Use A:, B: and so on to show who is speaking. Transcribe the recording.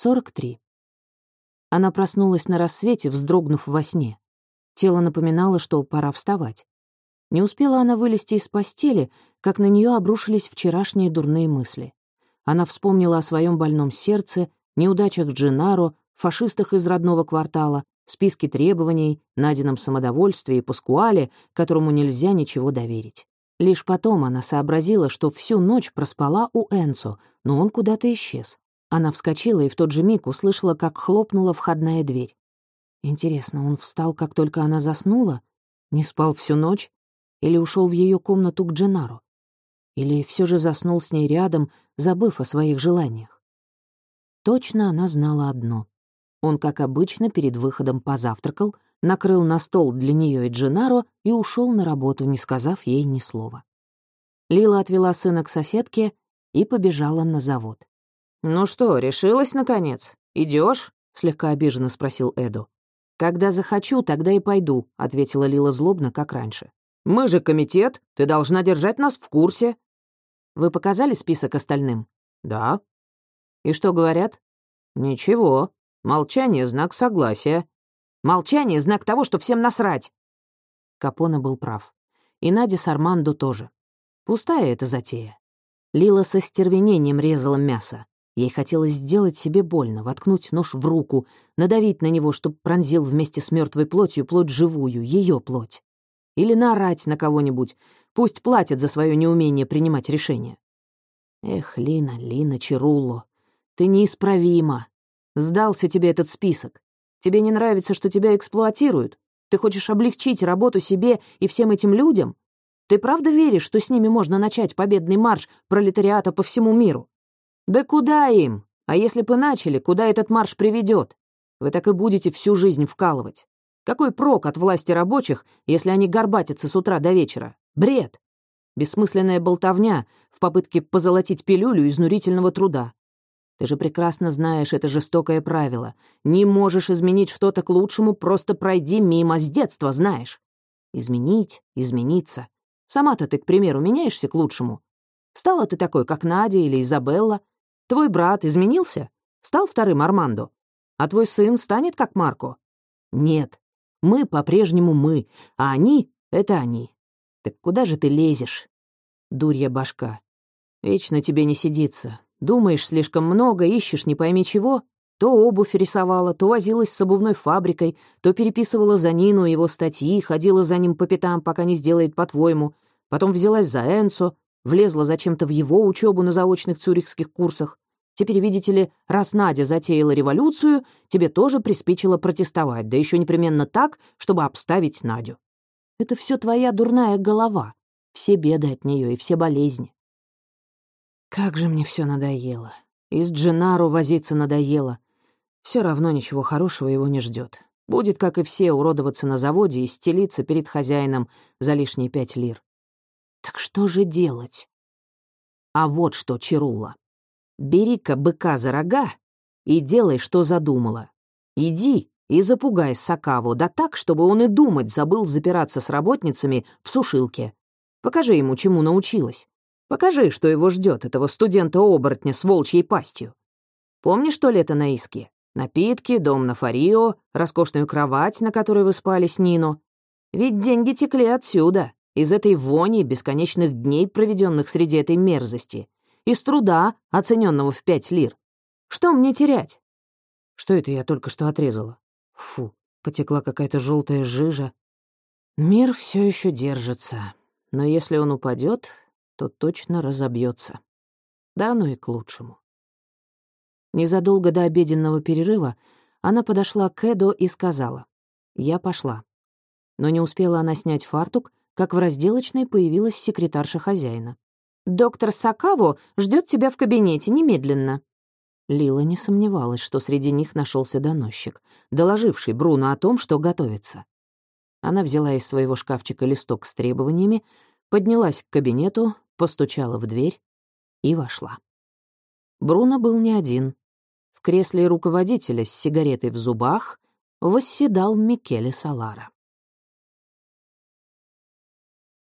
A: 43. Она проснулась на рассвете, вздрогнув во сне. Тело напоминало, что пора вставать. Не успела она вылезти из постели, как на нее обрушились вчерашние дурные мысли. Она вспомнила о своем больном сердце, неудачах Джинаро, фашистах из родного квартала, списке требований, найденном самодовольстве и Паскуале, которому нельзя ничего доверить. Лишь потом она сообразила, что всю ночь проспала у Энцо, но он куда-то исчез. Она вскочила и в тот же миг услышала, как хлопнула входная дверь. Интересно, он встал, как только она заснула? Не спал всю ночь? Или ушел в ее комнату к Дженару? Или все же заснул с ней рядом, забыв о своих желаниях? Точно она знала одно. Он, как обычно, перед выходом позавтракал, накрыл на стол для нее и Дженаро и ушел на работу, не сказав ей ни слова. Лила отвела сына к соседке и побежала на завод.
B: «Ну что, решилась, наконец? Идешь? слегка обиженно спросил Эду.
A: «Когда захочу, тогда и пойду», — ответила Лила злобно, как раньше.
B: «Мы же комитет, ты должна держать нас в курсе».
A: «Вы показали список остальным?»
B: «Да».
A: «И что говорят?»
B: «Ничего. Молчание — знак согласия».
A: «Молчание — знак того, что всем насрать!» Капона был прав. И Надя с Армандо тоже. Пустая эта затея. Лила со стервенением резала мясо. Ей хотелось сделать себе больно, воткнуть нож в руку, надавить на него, чтобы пронзил вместе с мертвой плотью плоть живую, ее плоть. Или наорать на кого-нибудь, пусть платят за свое неумение принимать решения. Эх, Лина, Лина Чирулло, ты неисправима. Сдался тебе этот список. Тебе не нравится, что тебя эксплуатируют? Ты хочешь облегчить работу себе и всем этим людям? Ты правда веришь, что с ними можно начать победный марш пролетариата по всему миру? Да куда им? А если бы начали, куда этот марш приведет? Вы так и будете всю жизнь вкалывать. Какой прок от власти рабочих, если они горбатятся с утра до вечера? Бред. Бессмысленная болтовня в попытке позолотить пилюлю изнурительного труда. Ты же прекрасно знаешь это жестокое правило. Не можешь изменить что-то к лучшему, просто пройди мимо, с детства знаешь. Изменить, измениться. Сама-то ты, к примеру, меняешься к лучшему. Стала ты такой, как Надя или Изабелла, Твой брат изменился? Стал вторым Армандо? А твой сын станет как Марко? Нет. Мы по-прежнему мы, а они — это они. Так куда же ты лезешь? Дурья башка. Вечно тебе не сидится. Думаешь слишком много, ищешь не пойми чего. То обувь рисовала, то возилась с обувной фабрикой, то переписывала за Нину его статьи, ходила за ним по пятам, пока не сделает по-твоему. Потом взялась за Энсо, влезла зачем-то в его учебу на заочных цюрихских курсах. Теперь, видите ли, раз Надя затеяла революцию, тебе тоже приспичило протестовать, да еще непременно так, чтобы обставить Надю. Это все твоя дурная голова, все беды от нее и все болезни. Как же мне все надоело. И с Дженару возиться надоело. Все равно ничего хорошего его не ждет. Будет, как и все, уродоваться на заводе и стелиться перед хозяином за лишние пять лир. Так что же делать? А вот что, Чирула. Бери-ка быка за рога и делай, что задумала. Иди и запугай Сакаву, да так, чтобы он и думать забыл запираться с работницами в сушилке. Покажи ему, чему научилась. Покажи, что его ждет этого студента-оборотня с волчьей пастью. Помнишь то лето на Иске? Напитки, дом на Фарио, роскошную кровать, на которой вы спали с Нино. Ведь деньги текли отсюда из этой вони бесконечных дней, проведенных среди этой мерзости, из труда, оцененного в пять лир. Что мне терять? Что это я только что отрезала? Фу, потекла какая-то желтая жижа. Мир все еще держится, но если он упадет, то точно разобьется. Да, ну и к лучшему. Незадолго до обеденного перерыва она подошла к Эдо и сказала, «Я пошла». Но не успела она снять фартук, как в разделочной появилась секретарша хозяина. «Доктор Сакаво ждет тебя в кабинете немедленно». Лила не сомневалась, что среди них нашелся доносчик, доложивший Бруно о том, что готовится. Она взяла из своего шкафчика листок с требованиями, поднялась к кабинету, постучала в дверь и вошла. Бруно был не один. В кресле руководителя с сигаретой в зубах восседал Микеле Салара.